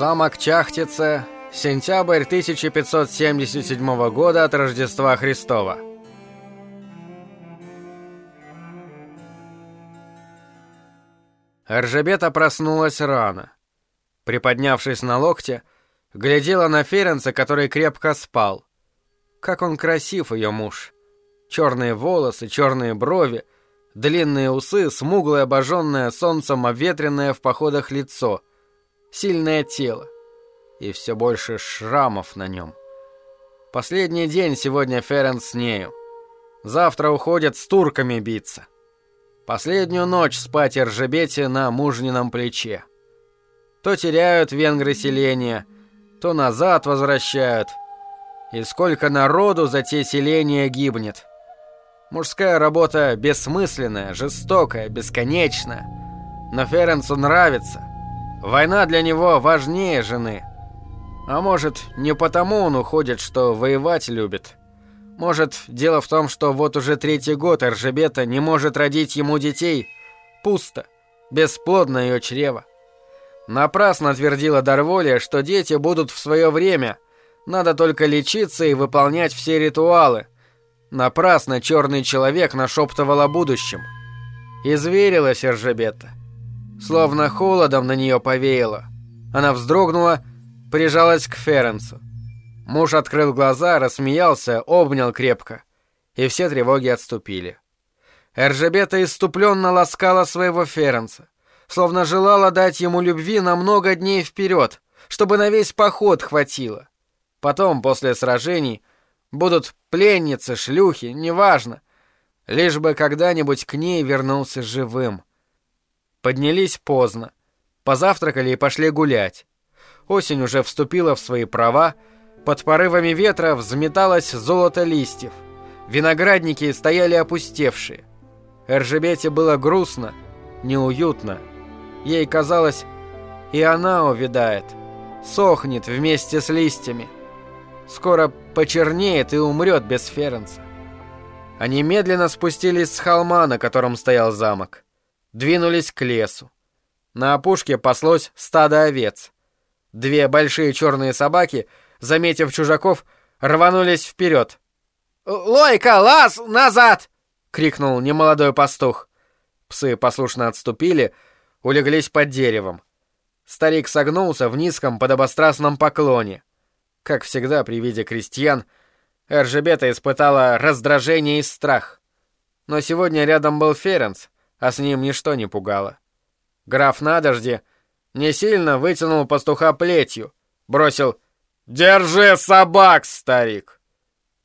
Замок Чахтице, сентябрь 1577 года от Рождества Христова. Эржебета проснулась рано. Приподнявшись на локте, глядела на Ференца, который крепко спал. Как он красив, ее муж. Черные волосы, черные брови, длинные усы, смуглое обожженное солнцем обветренное в походах лицо, сильное тело и все больше шрамов на нем. Последний день сегодня Ференц с нею. Завтра уходит с турками биться. Последнюю ночь спать Ржебете на мужнином плече. То теряют венгры селения, то назад возвращают. И сколько народу за те селения гибнет. Мужская работа бессмысленная, жестокая, бесконечная. Но Ференцу нравится. Война для него важнее жены. А может, не потому он уходит, что воевать любит. Может, дело в том, что вот уже третий год Эржебета не может родить ему детей. Пусто. Бесплодно ее чрево. Напрасно твердила Дарволия, что дети будут в свое время. Надо только лечиться и выполнять все ритуалы. Напрасно черный человек нашептывал о будущем. Изверилась Эржебета. Словно холодом на нее повеяло. Она вздрогнула, прижалась к Ференцу. Муж открыл глаза, рассмеялся, обнял крепко. И все тревоги отступили. Эржебета иступленно ласкала своего Ференца, словно желала дать ему любви на много дней вперед, чтобы на весь поход хватило. Потом, после сражений, будут пленницы, шлюхи, неважно, лишь бы когда-нибудь к ней вернулся живым. Поднялись поздно, позавтракали и пошли гулять. Осень уже вступила в свои права, под порывами ветра взметалось золото листьев. Виноградники стояли опустевшие. Эржебете было грустно, неуютно. Ей казалось, и она увядает, сохнет вместе с листьями. Скоро почернеет и умрет без Ференца. Они медленно спустились с холма, на котором стоял замок двинулись к лесу. На опушке паслось стадо овец. Две большие черные собаки, заметив чужаков, рванулись вперед. «Лойка, лаз, назад!» — крикнул немолодой пастух. Псы послушно отступили, улеглись под деревом. Старик согнулся в низком подобострастном поклоне. Как всегда при виде крестьян, Эржебета испытала раздражение и страх. Но сегодня рядом был Ференц — а с ним ничто не пугало. Граф на дожде не сильно вытянул пастуха плетью, бросил «Держи собак, старик!»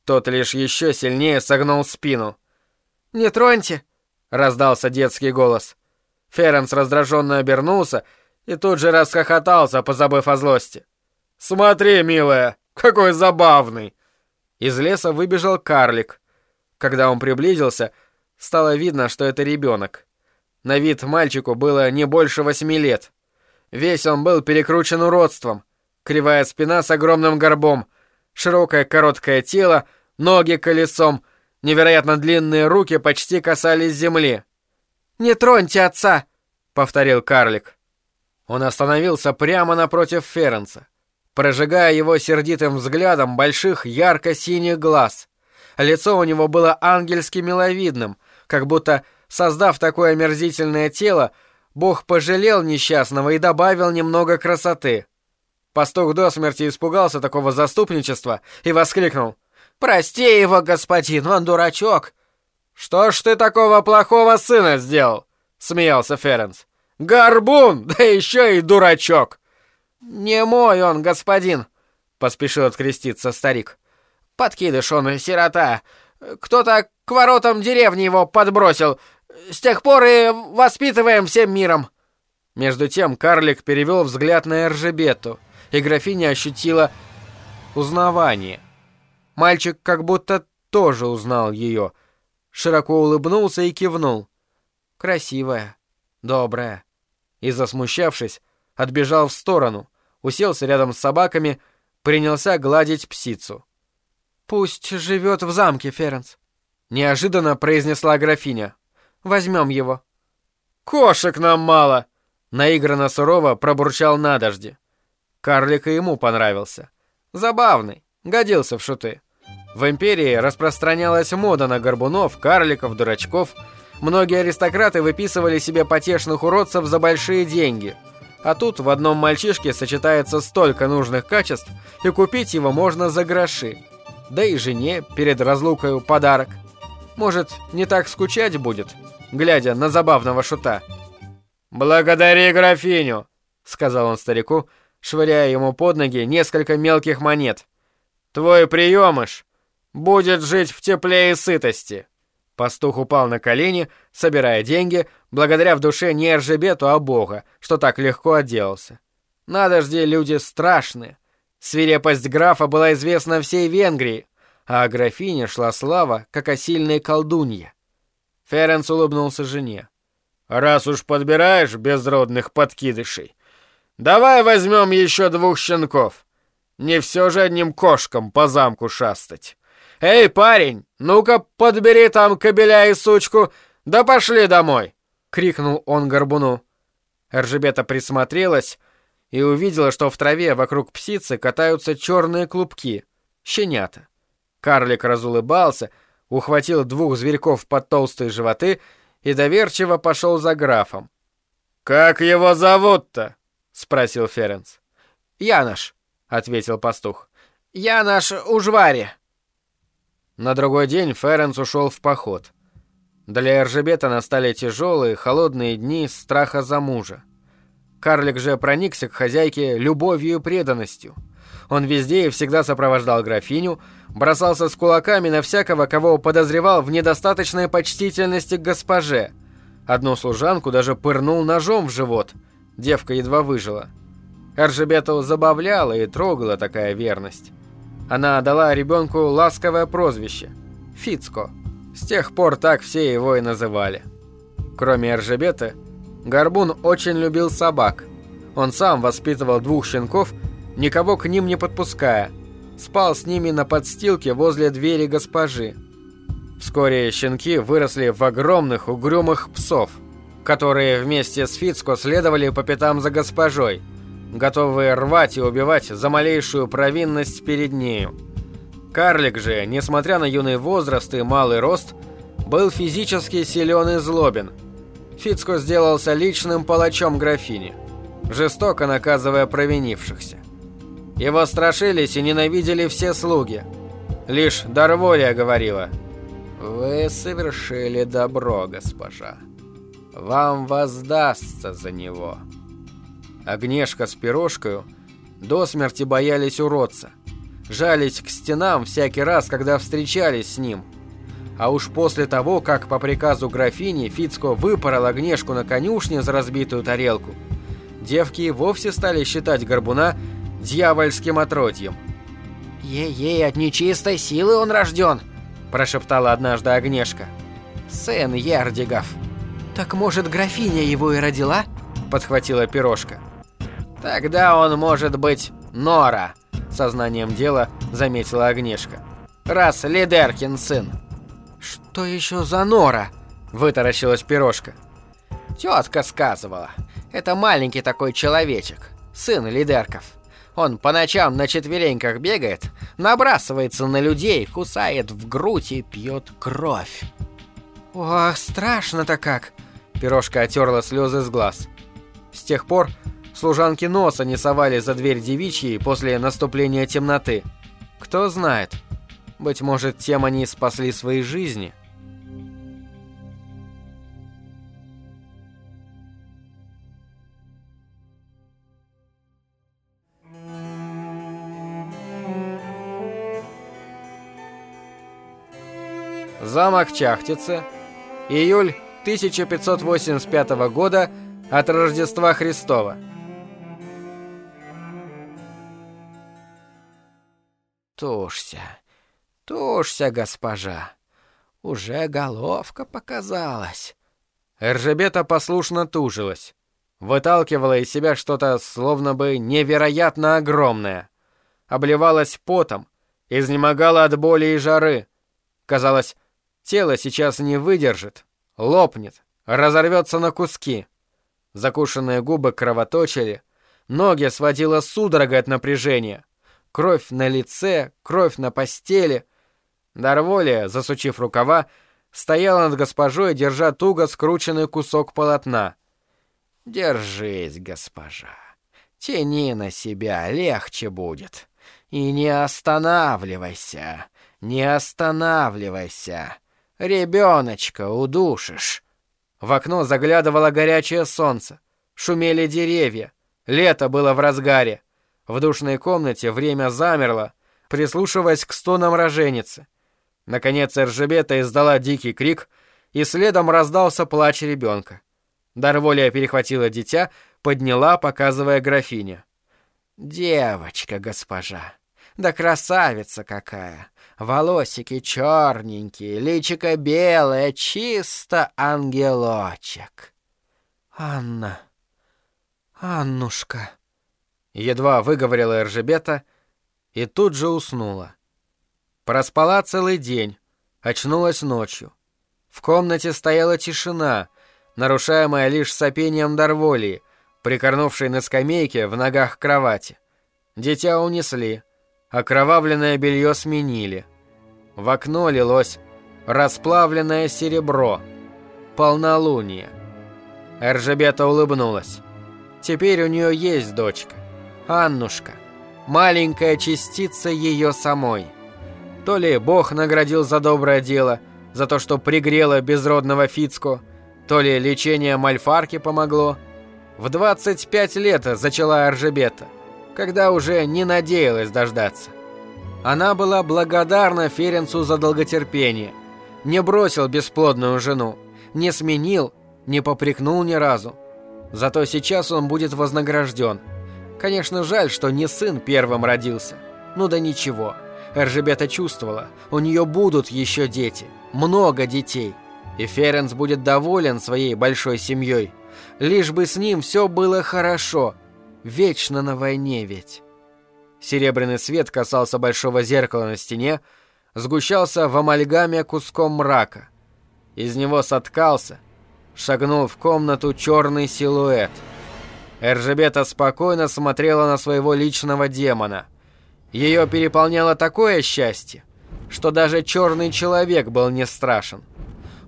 Тот лишь еще сильнее согнул спину. «Не троньте!» — раздался детский голос. Ференс раздраженно обернулся и тут же расхохотался, позабыв о злости. «Смотри, милая, какой забавный!» Из леса выбежал карлик. Когда он приблизился, стало видно, что это ребенок. На вид мальчику было не больше восьми лет. Весь он был перекручен уродством. Кривая спина с огромным горбом, широкое короткое тело, ноги колесом, невероятно длинные руки почти касались земли. «Не троньте отца!» — повторил карлик. Он остановился прямо напротив Ференца, прожигая его сердитым взглядом больших ярко-синих глаз. Лицо у него было ангельски миловидным, как будто Создав такое омерзительное тело, Бог пожалел несчастного и добавил немного красоты. Пастух до смерти испугался такого заступничества и воскликнул. «Прости его, господин, он дурачок!» «Что ж ты такого плохого сына сделал?» — смеялся Ференс. «Горбун, да еще и дурачок!» «Не мой он, господин!» — поспешил откреститься старик. «Подкидыш он, сирота. Кто-то к воротам деревни его подбросил, с тех пор и воспитываем всем миром». Между тем карлик перевел взгляд на Эржебету, и графиня ощутила узнавание. Мальчик как будто тоже узнал ее. Широко улыбнулся и кивнул. «Красивая, добрая». И, засмущавшись, отбежал в сторону, уселся рядом с собаками, принялся гладить псицу. «Пусть живет в замке, Ференс», — неожиданно произнесла графиня. Возьмем его». «Кошек нам мало!» — наигранно сурово пробурчал на дожде. Карлик и ему понравился. Забавный, годился в шуты. В империи распространялась мода на горбунов, карликов, дурачков. Многие аристократы выписывали себе потешных уродцев за большие деньги. А тут в одном мальчишке сочетается столько нужных качеств, и купить его можно за гроши. Да и жене перед разлукой подарок. Может, не так скучать будет, глядя на забавного шута. «Благодари графиню», — сказал он старику, швыряя ему под ноги несколько мелких монет. «Твой приемыш будет жить в тепле и сытости». Пастух упал на колени, собирая деньги, благодаря в душе не Эржебету, а Бога, что так легко отделался. Надо жди, люди страшные. Свирепость графа была известна всей Венгрии, а о графине шла слава, как о сильной колдунье. Ференс улыбнулся жене. «Раз уж подбираешь безродных подкидышей, давай возьмем еще двух щенков. Не все же одним кошкам по замку шастать. Эй, парень, ну-ка подбери там кобеля и сучку, да пошли домой!» — крикнул он горбуну. Эржебета присмотрелась и увидела, что в траве вокруг псицы катаются черные клубки, щенята. Карлик разулыбался, ухватил двух зверьков под толстые животы и доверчиво пошел за графом. «Как его зовут-то?» — спросил Ференц. «Янош», — ответил пастух. «Янош Ужвари». На другой день Ференц ушел в поход. Для Эржебета настали тяжелые, холодные дни страха за мужа. Карлик же проникся к хозяйке любовью и преданностью. Он везде и всегда сопровождал графиню, бросался с кулаками на всякого, кого подозревал в недостаточной почтительности к госпоже. Одну служанку даже пырнул ножом в живот. Девка едва выжила. Эржебету забавляла и трогала такая верность. Она дала ребенку ласковое прозвище – Фицко. С тех пор так все его и называли. Кроме Эржебета, Горбун очень любил собак. Он сам воспитывал двух щенков, никого к ним не подпуская – спал с ними на подстилке возле двери госпожи. Вскоре щенки выросли в огромных угрюмых псов, которые вместе с Фицко следовали по пятам за госпожой, готовые рвать и убивать за малейшую провинность перед нею. Карлик же, несмотря на юный возраст и малый рост, был физически силен и злобен. Фицко сделался личным палачом графини, жестоко наказывая провинившихся. Его страшились и ненавидели все слуги. Лишь Дарволия говорила «Вы совершили добро, госпожа. Вам воздастся за него». Огнешка с пирожкою до смерти боялись уродца. Жались к стенам всякий раз, когда встречались с ним. А уж после того, как по приказу графини Фицко выпорол огнешку на конюшне за разбитую тарелку, девки и вовсе стали считать горбуна дьявольским отродьем. «Ей-ей, от нечистой силы он рожден!» – прошептала однажды Огнешка. «Сын Ярдигов». «Так, может, графиня его и родила?» – подхватила пирожка. «Тогда он может быть Нора», – сознанием дела заметила Огнешка. «Раз Лидеркин сын». «Что еще за Нора?» – вытаращилась пирожка. «Тетка сказывала. Это маленький такой человечек, сын Лидерков. Он по ночам на четвереньках бегает, набрасывается на людей, кусает в грудь и пьет кровь. «Ох, страшно-то как!» Пирожка отерла слезы с глаз. С тех пор служанки носа не совали за дверь девичьей после наступления темноты. Кто знает, быть может, тем они спасли свои жизни – Замок Чахтице. Июль 1585 года от Рождества Христова. Тушься, тушься, госпожа. Уже головка показалась. Эржебета послушно тужилась. Выталкивала из себя что-то словно бы невероятно огромное. Обливалась потом, изнемогала от боли и жары. Казалось, Тело сейчас не выдержит, лопнет, разорвется на куски. Закушенные губы кровоточили, Ноги сводило судорогой от напряжения. Кровь на лице, кровь на постели. Дарволия, засучив рукава, стояла над госпожой, держа туго скрученный кусок полотна. «Держись, госпожа. Тяни на себя, легче будет. И не останавливайся, не останавливайся. Ребеночка удушишь». В окно заглядывало горячее солнце. Шумели деревья. Лето было в разгаре. В душной комнате время замерло, прислушиваясь к стонам роженицы. Наконец Эржебета издала дикий крик, и следом раздался плач ребенка. Дарволия перехватила дитя, подняла, показывая графине. «Девочка, госпожа, да красавица какая! Волосики черненькие, личико белое, чисто ангелочек!» «Анна, Аннушка!» Едва выговорила Эржебета и тут же уснула. Проспала целый день, очнулась ночью. В комнате стояла тишина, нарушаемая лишь сопением Дарволии, прикорнувшей на скамейке в ногах кровати. Дитя унесли, окровавленное белье сменили. В окно лилось расплавленное серебро, полнолуние. Эржебета улыбнулась. Теперь у нее есть дочка, Аннушка, маленькая частица ее самой. То ли Бог наградил за доброе дело, за то, что пригрело безродного Фицко, то ли лечение Мальфарки помогло. В 25 лет зачала Аржебета, когда уже не надеялась дождаться. Она была благодарна Ференцу за долготерпение, не бросил бесплодную жену, не сменил, не попрекнул ни разу. Зато сейчас он будет вознагражден. Конечно, жаль, что не сын первым родился. Ну да ничего. Эржебета чувствовала, у нее будут еще дети, много детей. И Ференс будет доволен своей большой семьей. Лишь бы с ним все было хорошо. Вечно на войне ведь. Серебряный свет касался большого зеркала на стене, сгущался в амальгаме куском мрака. Из него соткался, шагнул в комнату черный силуэт. Эржебета спокойно смотрела на своего личного демона – ее переполняло такое счастье, что даже черный человек был не страшен.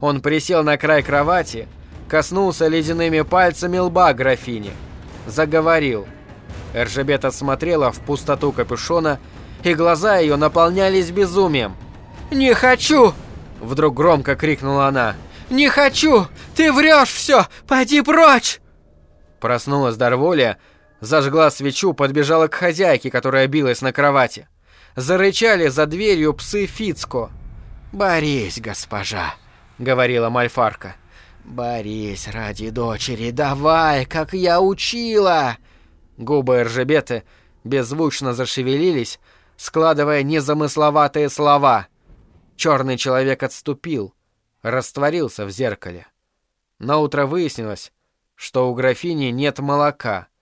Он присел на край кровати, коснулся ледяными пальцами лба графини, заговорил. Эржебета смотрела в пустоту капюшона, и глаза ее наполнялись безумием. «Не хочу!» — вдруг громко крикнула она. «Не хочу! Ты врешь все! Пойди прочь!» Проснулась Дарволия, Зажгла свечу, подбежала к хозяйке, которая билась на кровати. Зарычали за дверью псы Фицко. «Борись, госпожа», — говорила Мальфарка. «Борись ради дочери, давай, как я учила!» Губы Эржебеты беззвучно зашевелились, складывая незамысловатые слова. Черный человек отступил, растворился в зеркале. Наутро выяснилось, что у графини нет молока —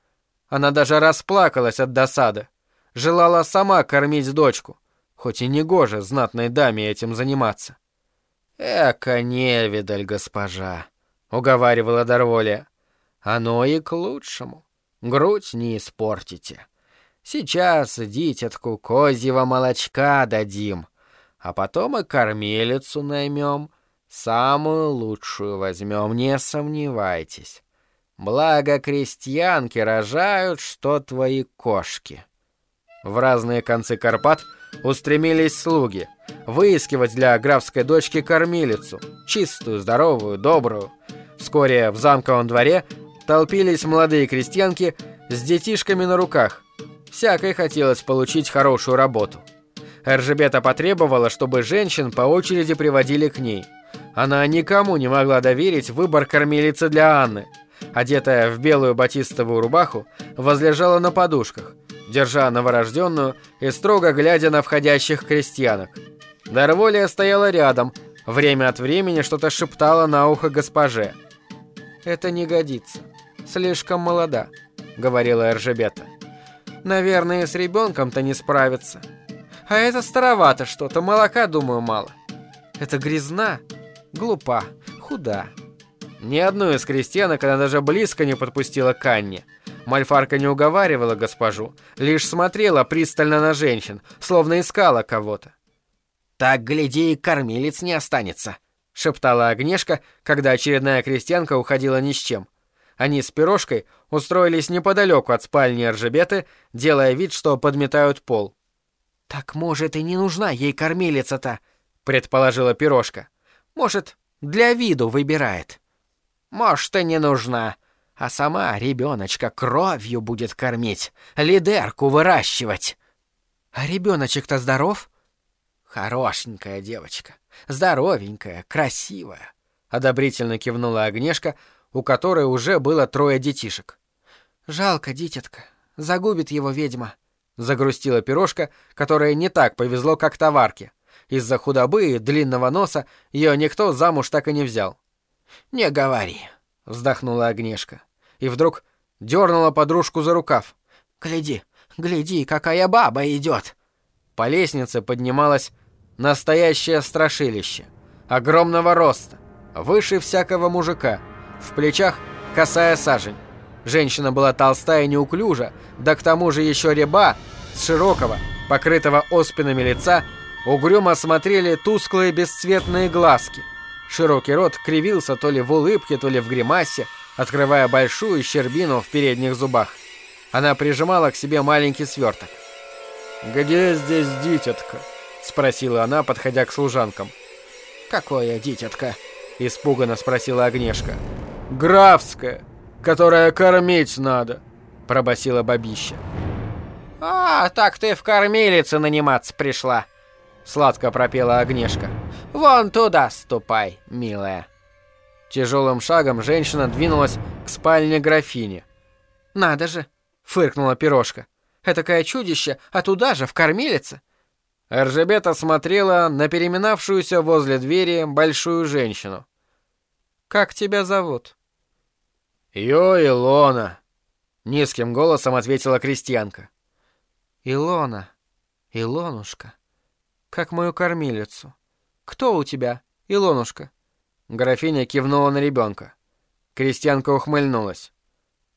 она даже расплакалась от досады. Желала сама кормить дочку, хоть и не гоже знатной даме этим заниматься. «Эка невидаль, госпожа», — уговаривала Дарволия. «Оно и к лучшему. Грудь не испортите. Сейчас дитятку козьего молочка дадим, а потом и кормилицу наймем. Самую лучшую возьмем, не сомневайтесь. Благо крестьянки рожают, что твои кошки. В разные концы Карпат устремились слуги, выискивать для графской дочки кормилицу, чистую, здоровую, добрую. Вскоре в замковом дворе толпились молодые крестьянки с детишками на руках. Всякой хотелось получить хорошую работу. Эржебета потребовала, чтобы женщин по очереди приводили к ней. Она никому не могла доверить выбор кормилицы для Анны – одетая в белую батистовую рубаху, возлежала на подушках, держа новорожденную и строго глядя на входящих крестьянок. Дарволия стояла рядом, время от времени что-то шептала на ухо госпоже. «Это не годится. Слишком молода», — говорила Эржебета. «Наверное, с ребенком-то не справится. А это старовато что-то, молока, думаю, мало. Это грязна, глупа, худа». Ни одну из крестьянок она даже близко не подпустила к Анне. Мальфарка не уговаривала госпожу, лишь смотрела пристально на женщин, словно искала кого-то. «Так, гляди, и кормилец не останется», — шептала Огнешка, когда очередная крестьянка уходила ни с чем. Они с пирожкой устроились неподалеку от спальни Ржебеты, делая вид, что подметают пол. «Так, может, и не нужна ей кормилица-то», — предположила пирожка. «Может, для виду выбирает». «Может, и не нужна», а сама ребеночка кровью будет кормить, лидерку выращивать. А ребеночек-то здоров? Хорошенькая девочка, здоровенькая, красивая. Одобрительно кивнула Огнешка, у которой уже было трое детишек. Жалко, дитятка, загубит его ведьма. Загрустила пирожка, которая не так повезло, как товарке. Из-за худобы и длинного носа ее никто замуж так и не взял. «Не говори», — вздохнула Огнешка. И вдруг дернула подружку за рукав. «Гляди, гляди, какая баба идет!» По лестнице поднималось настоящее страшилище. Огромного роста, выше всякого мужика, в плечах косая сажень. Женщина была толстая и неуклюжа, да к тому же еще реба, с широкого, покрытого оспинами лица, угрюмо смотрели тусклые бесцветные глазки — Широкий рот кривился то ли в улыбке, то ли в гримасе, открывая большую щербину в передних зубах. Она прижимала к себе маленький сверток. «Где здесь дитятка?» — спросила она, подходя к служанкам. «Какое дитятка?» — испуганно спросила Огнешка. «Графская, которая кормить надо», — пробасила бабища. «А, так ты в кормилице наниматься пришла», Сладко пропела Огнешка. «Вон туда ступай, милая». Тяжелым шагом женщина двинулась к спальне графини. «Надо же!» — фыркнула пирожка. «Этакое чудище, а туда же, в кормилице!» Эржебета смотрела на переминавшуюся возле двери большую женщину. «Как тебя зовут?» «Ё Илона!» — низким голосом ответила крестьянка. «Илона, Илонушка», как мою кормилицу. Кто у тебя, Илонушка?» Графиня кивнула на ребенка. Крестьянка ухмыльнулась.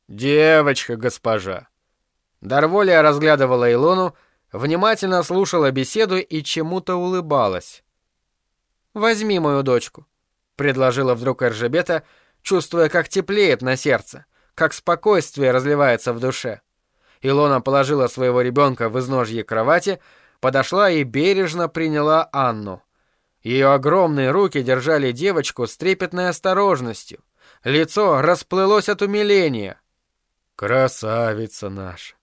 «Девочка, госпожа!» Дарволия разглядывала Илону, внимательно слушала беседу и чему-то улыбалась. «Возьми мою дочку», — предложила вдруг Эржебета, чувствуя, как теплеет на сердце, как спокойствие разливается в душе. Илона положила своего ребенка в изножье кровати, подошла и бережно приняла Анну. Ее огромные руки держали девочку с трепетной осторожностью. Лицо расплылось от умиления. «Красавица наша!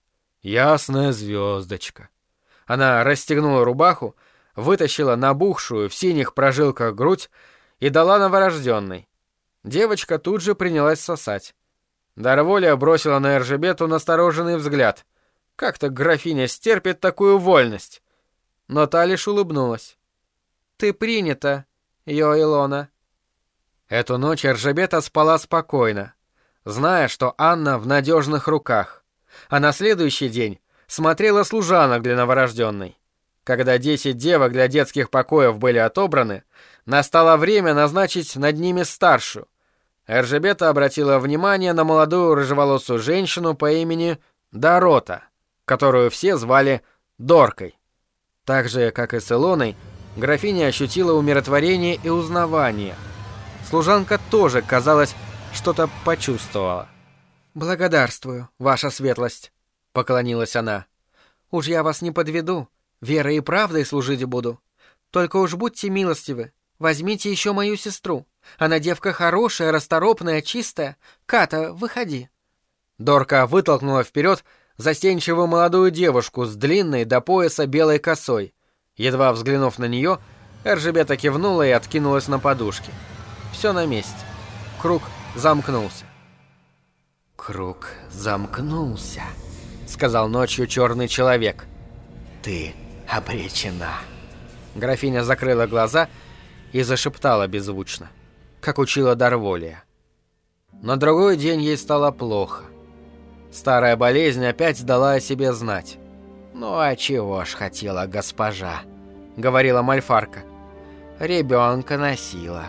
Ясная звездочка!» Она расстегнула рубаху, вытащила набухшую в синих прожилках грудь и дала новорожденной. Девочка тут же принялась сосать. Дарволя бросила на Эржебету настороженный взгляд. Как-то графиня стерпит такую вольность но та лишь улыбнулась. «Ты принята, Йоилона». Эту ночь Эржебета спала спокойно, зная, что Анна в надежных руках, а на следующий день смотрела служанок для новорожденной. Когда десять девок для детских покоев были отобраны, настало время назначить над ними старшую. Эржебета обратила внимание на молодую рыжеволосую женщину по имени Дорота, которую все звали Доркой. Так же, как и с Илоной, графиня ощутила умиротворение и узнавание. Служанка тоже, казалось, что-то почувствовала. «Благодарствую, ваша светлость», — поклонилась она. «Уж я вас не подведу, верой и правдой служить буду. Только уж будьте милостивы, возьмите еще мою сестру. Она девка хорошая, расторопная, чистая. Ката, выходи». Дорка вытолкнула вперед застенчивую молодую девушку с длинной до пояса белой косой. Едва взглянув на нее, Эржебета кивнула и откинулась на подушке. Все на месте. Круг замкнулся. «Круг замкнулся», — сказал ночью черный человек. «Ты обречена». Графиня закрыла глаза и зашептала беззвучно, как учила Дарволия. На другой день ей стало плохо. Старая болезнь опять дала о себе знать. «Ну а чего ж хотела госпожа?» — говорила Мальфарка. «Ребенка носила.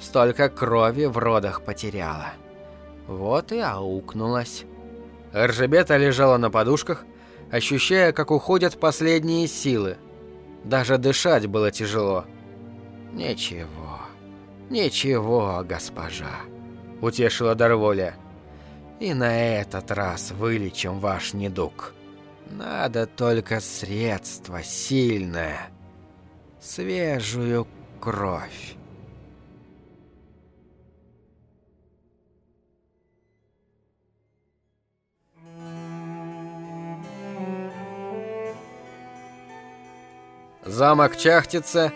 Столько крови в родах потеряла. Вот и аукнулась». Ржебета лежала на подушках, ощущая, как уходят последние силы. Даже дышать было тяжело. «Ничего, ничего, госпожа», — утешила Дарволя. «И на этот раз вылечим ваш недуг. Надо только средство сильное, свежую кровь». Замок Чахтица,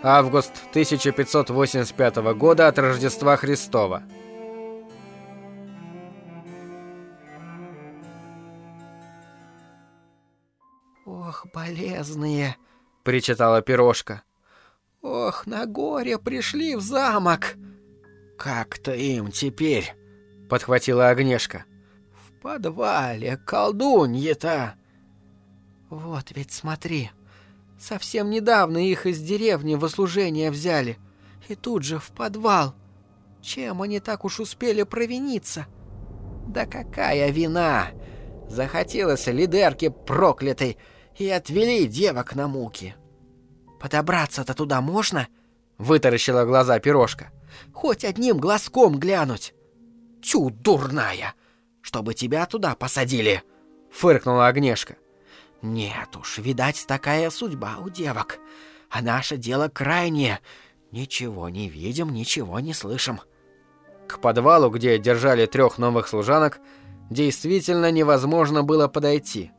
август 1585 года от Рождества Христова. «Ох, болезные!» — причитала пирожка. «Ох, на горе пришли в замок!» «Как-то им теперь!» — подхватила Огнешка. «В подвале колдунья-то!» «Вот ведь смотри!» Совсем недавно их из деревни в услужение взяли. И тут же в подвал. Чем они так уж успели провиниться? Да какая вина! Захотелось лидерке проклятой и отвели девок на муки. Подобраться-то туда можно? Вытаращила глаза пирожка. Хоть одним глазком глянуть. Тю, дурная! Чтобы тебя туда посадили! Фыркнула Огнешка. Нет уж, видать, такая судьба у девок. А наше дело крайнее. Ничего не видим, ничего не слышим. К подвалу, где держали трех новых служанок, действительно невозможно было подойти.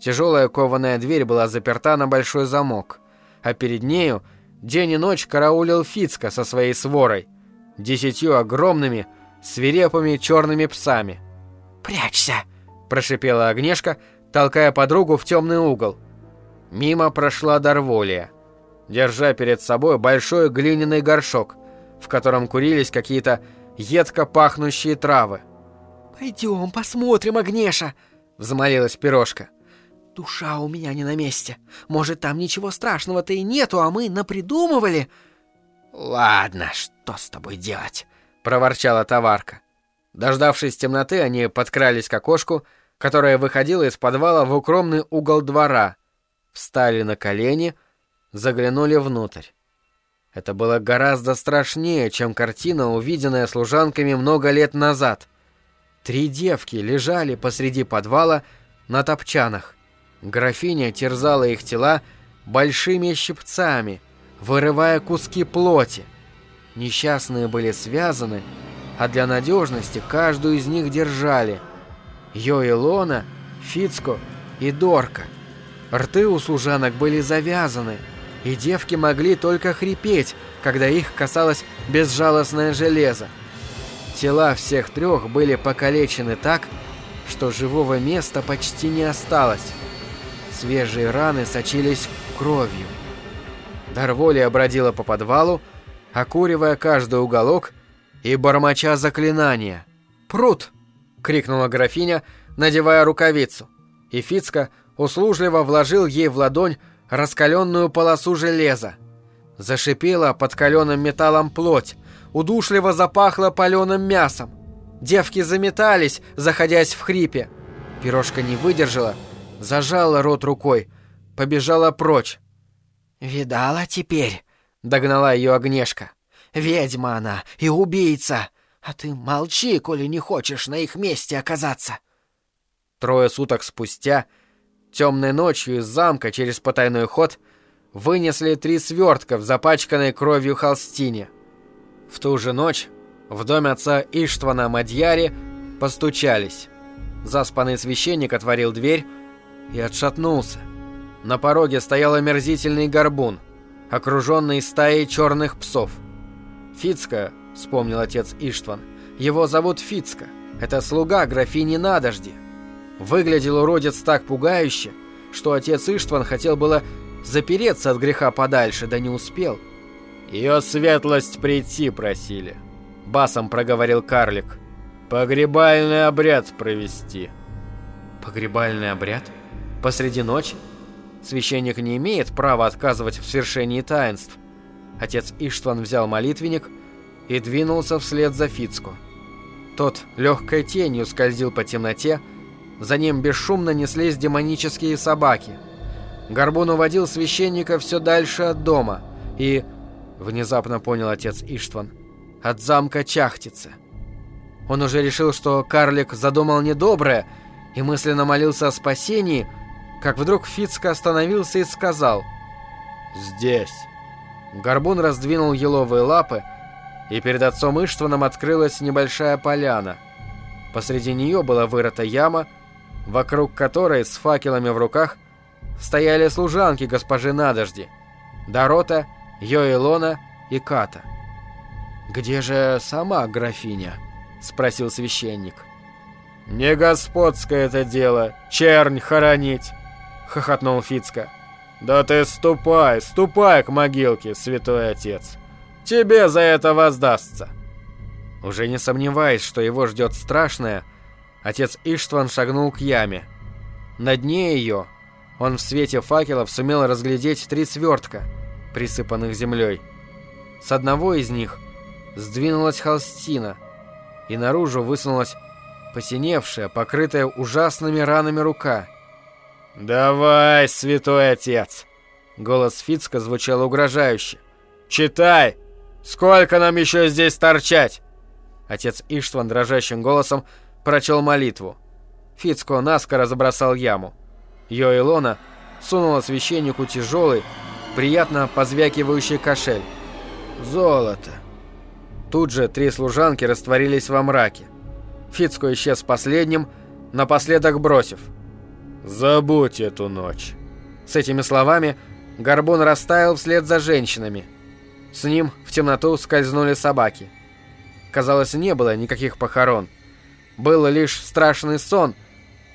Тяжелая кованая дверь была заперта на большой замок, а перед нею день и ночь караулил Фицка со своей сворой, десятью огромными, свирепыми черными псами. «Прячься!» – прошипела Огнешка, толкая подругу в темный угол. Мимо прошла Дарволия, держа перед собой большой глиняный горшок, в котором курились какие-то едко пахнущие травы. «Пойдем посмотрим, Агнеша!» — взмолилась пирожка. «Душа у меня не на месте. Может, там ничего страшного-то и нету, а мы напридумывали?» «Ладно, что с тобой делать?» — проворчала товарка. Дождавшись темноты, они подкрались к окошку, которая выходила из подвала в укромный угол двора, встали на колени, заглянули внутрь. Это было гораздо страшнее, чем картина, увиденная служанками много лет назад. Три девки лежали посреди подвала на топчанах. Графиня терзала их тела большими щипцами, вырывая куски плоти. Несчастные были связаны, а для надежности каждую из них держали – Йоэлона, Фицко и Дорка. Рты у служанок были завязаны, и девки могли только хрипеть, когда их касалось безжалостное железо. Тела всех трех были покалечены так, что живого места почти не осталось. Свежие раны сочились кровью. Дарволия бродила по подвалу, окуривая каждый уголок и бормоча заклинания. «Пруд!» — крикнула графиня, надевая рукавицу. И Фицка услужливо вложил ей в ладонь раскаленную полосу железа. Зашипела под каленым металлом плоть, удушливо запахло паленым мясом. Девки заметались, заходясь в хрипе. Пирожка не выдержала, зажала рот рукой, побежала прочь. «Видала теперь?» — догнала ее Огнешка. «Ведьма она и убийца!» А ты молчи, коли не хочешь на их месте оказаться. Трое суток спустя, темной ночью из замка через потайной ход вынесли три свертка в запачканной кровью холстине. В ту же ночь в доме отца Иштвана Мадьяри постучались. Заспанный священник отворил дверь и отшатнулся. На пороге стоял омерзительный горбун, окруженный стаей черных псов. Фицка, — вспомнил отец Иштван. «Его зовут Фицка. Это слуга графини Надожди». Выглядел уродец так пугающе, что отец Иштван хотел было запереться от греха подальше, да не успел. «Ее светлость прийти просили», — басом проговорил карлик. «Погребальный обряд провести». «Погребальный обряд? Посреди ночи?» Священник не имеет права отказывать в свершении таинств. Отец Иштван взял молитвенник и двинулся вслед за Фицку. Тот легкой тенью скользил по темноте, За ним бесшумно неслись демонические собаки. Горбун уводил священника все дальше от дома и, внезапно понял отец Иштван, от замка Чахтица. Он уже решил, что карлик задумал недоброе и мысленно молился о спасении, как вдруг Фицка остановился и сказал «Здесь». Горбун раздвинул еловые лапы, и перед отцом Иштваном открылась небольшая поляна. Посреди нее была вырыта яма, вокруг которой с факелами в руках стояли служанки госпожи Надожди, Дорота, Йоэлона и Ката. «Где же сама графиня?» — спросил священник. «Не господское это дело, чернь хоронить!» — хохотнул Фицка. «Да ты ступай, ступай к могилке, святой отец! Тебе за это воздастся!» Уже не сомневаясь, что его ждет страшное, отец Иштван шагнул к яме. На дне ее он в свете факелов сумел разглядеть три свертка, присыпанных землей. С одного из них сдвинулась холстина, и наружу высунулась посиневшая, покрытая ужасными ранами рука. «Давай, святой отец!» Голос Фицка звучал угрожающе. «Читай! Сколько нам еще здесь торчать?» Отец Иштван дрожащим голосом прочел молитву. Фицко наскоро забросал яму. Йоэлона сунула священнику тяжелый, приятно позвякивающий кошель. «Золото!» Тут же три служанки растворились во мраке. Фицко исчез последним, напоследок бросив. «Забудь эту ночь!» С этими словами Горбун растаял вслед за женщинами. С ним в темноту скользнули собаки. Казалось, не было никаких похорон. Был лишь страшный сон,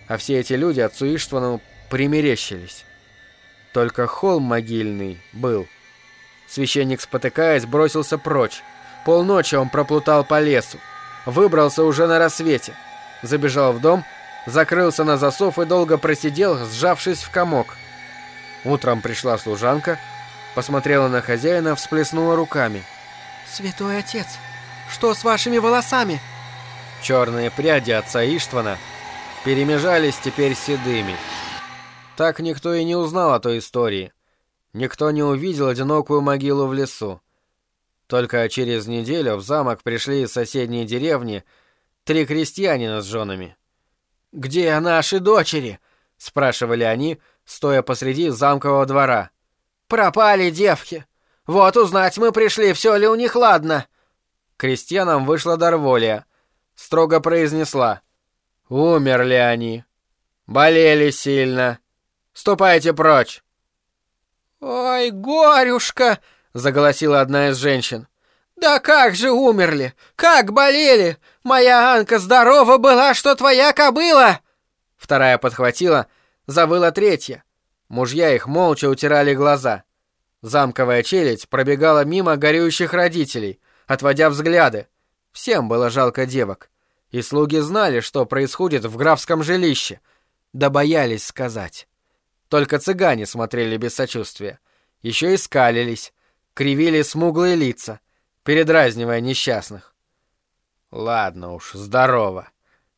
а все эти люди отцу Иштвану примерещились. Только холм могильный был. Священник, спотыкаясь, бросился прочь. Полночи он проплутал по лесу. Выбрался уже на рассвете. Забежал в дом, закрылся на засов и долго просидел, сжавшись в комок. Утром пришла служанка, посмотрела на хозяина, всплеснула руками. «Святой отец, что с вашими волосами?» Черные пряди отца Иштвана перемежались теперь седыми. Так никто и не узнал о той истории. Никто не увидел одинокую могилу в лесу. Только через неделю в замок пришли из соседней деревни три крестьянина с женами. «Где наши дочери?» — спрашивали они, стоя посреди замкового двора. «Пропали девки. Вот узнать мы пришли, все ли у них ладно». Крестьянам вышла Дарволия. Строго произнесла. «Умерли они. Болели сильно. Ступайте прочь!» «Ой, горюшка!» — заголосила одна из женщин. «Да как же умерли? Как болели? Моя Анка здорова была, что твоя кобыла!» Вторая подхватила, завыла третья. Мужья их молча утирали глаза. Замковая челядь пробегала мимо горюющих родителей, отводя взгляды. Всем было жалко девок. И слуги знали, что происходит в графском жилище, да боялись сказать. Только цыгане смотрели без сочувствия. Еще и скалились, кривили смуглые лица, передразнивая несчастных. «Ладно уж, здорово.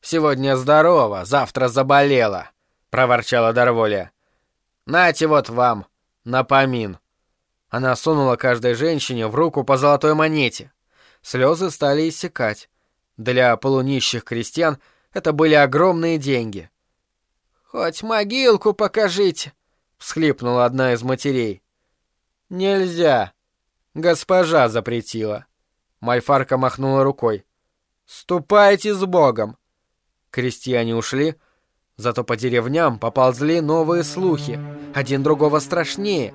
Сегодня здорово, завтра заболела», — проворчала Дарволя. «Нате вот вам, напомин». Она сунула каждой женщине в руку по золотой монете. Слезы стали иссякать. Для полунищих крестьян это были огромные деньги. «Хоть могилку покажите!» — всхлипнула одна из матерей. «Нельзя! Госпожа запретила!» Мальфарка махнула рукой. «Ступайте с Богом!» Крестьяне ушли, зато по деревням поползли новые слухи, один другого страшнее.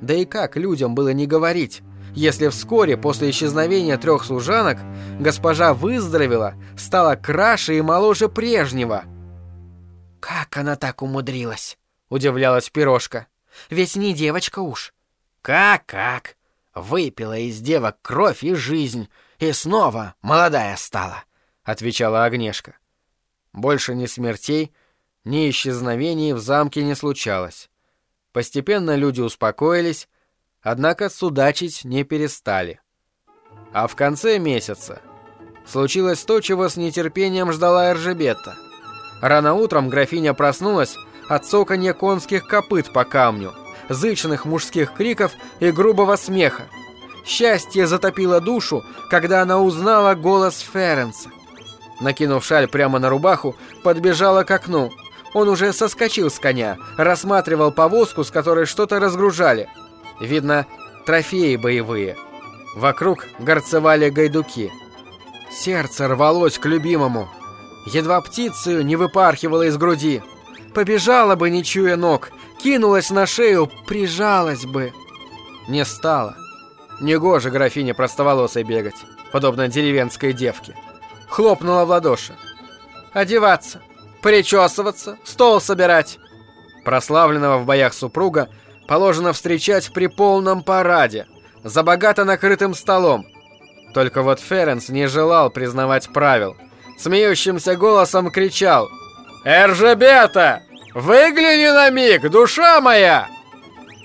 Да и как людям было не говорить, если вскоре после исчезновения трех служанок госпожа выздоровела, стала краше и моложе прежнего — «Как она так умудрилась?» — удивлялась пирожка. «Ведь не девочка уж». «Как-как? Выпила из девок кровь и жизнь, и снова молодая стала», — отвечала Огнешка. Больше ни смертей, ни исчезновений в замке не случалось. Постепенно люди успокоились, однако судачить не перестали. А в конце месяца случилось то, чего с нетерпением ждала Эржебетта — Рано утром графиня проснулась от цоканья конских копыт по камню, зычных мужских криков и грубого смеха. Счастье затопило душу, когда она узнала голос Ференса. Накинув шаль прямо на рубаху, подбежала к окну. Он уже соскочил с коня, рассматривал повозку, с которой что-то разгружали. Видно, трофеи боевые. Вокруг горцевали гайдуки. Сердце рвалось к любимому. Едва птицу не выпархивала из груди. Побежала бы, не чуя ног, кинулась на шею, прижалась бы. Не стала. Негоже графине простоволосой бегать, подобно деревенской девке. Хлопнула в ладоши. Одеваться, причесываться, стол собирать. Прославленного в боях супруга положено встречать при полном параде, за богато накрытым столом. Только вот Ференс не желал признавать правил. Смеющимся голосом кричал «Эржебета! Выгляни на миг, душа моя!»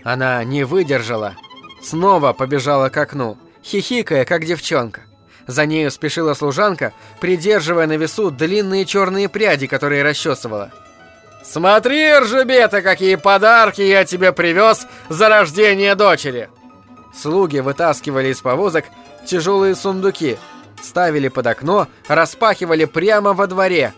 Она не выдержала Снова побежала к окну, хихикая, как девчонка. За нею спешила служанка, придерживая на весу длинные черные пряди, которые расчесывала. «Смотри, Ржебета, какие подарки я тебе привез за рождение дочери!» Слуги вытаскивали из повозок тяжелые сундуки, ставили под окно, распахивали прямо во дворе.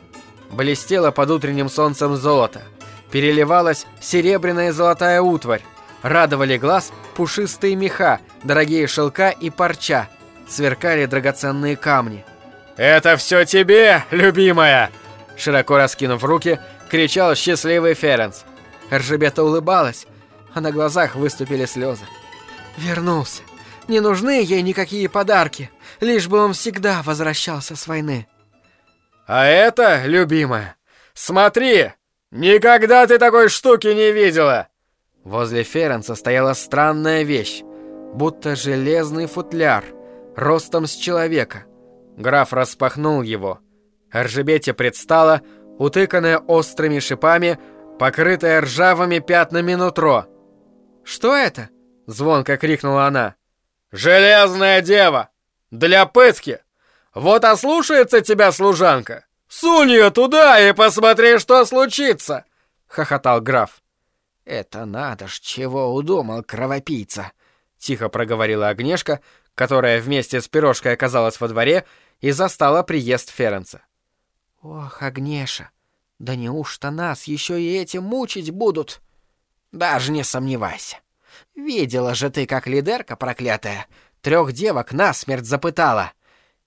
Блестело под утренним солнцем золото. Переливалась серебряная золотая утварь. Радовали глаз пушистые меха, дорогие шелка и парча. Сверкали драгоценные камни. «Это все тебе, любимая!» Широко раскинув руки, кричал счастливый Ференс. Ржебета улыбалась, а на глазах выступили слезы. «Вернулся. Не нужны ей никакие подарки, лишь бы он всегда возвращался с войны». «А это, любимая, смотри! Никогда ты такой штуки не видела!» Возле Ференца стояла странная вещь, будто железный футляр, ростом с человека. Граф распахнул его. Ржебете предстала, утыканная острыми шипами, покрытая ржавыми пятнами нутро. «Что это?» — звонко крикнула она. «Железная дева! Для пытки! Вот ослушается тебя служанка! Сунь ее туда и посмотри, что случится!» — хохотал граф. «Это надо ж, чего удумал кровопийца!» — тихо проговорила Агнешка, которая вместе с пирожкой оказалась во дворе и застала приезд Ференца. «Ох, Агнеша, да неужто нас еще и этим мучить будут?» «Даже не сомневайся. Видела же ты, как лидерка проклятая трех девок насмерть запытала.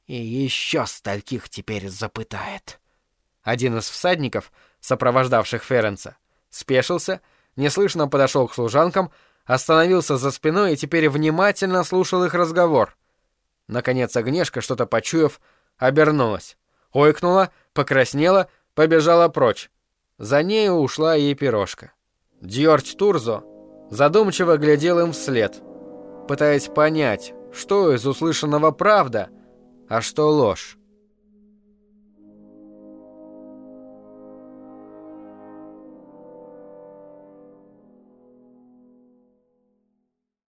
И еще стольких теперь запытает». Один из всадников, сопровождавших Ференца, спешился неслышно подошел к служанкам, остановился за спиной и теперь внимательно слушал их разговор. Наконец Агнешка, что-то почуяв, обернулась. Ойкнула, покраснела, побежала прочь. За нею ушла и пирожка. Дьорть Турзо задумчиво глядел им вслед, пытаясь понять, что из услышанного правда, а что ложь.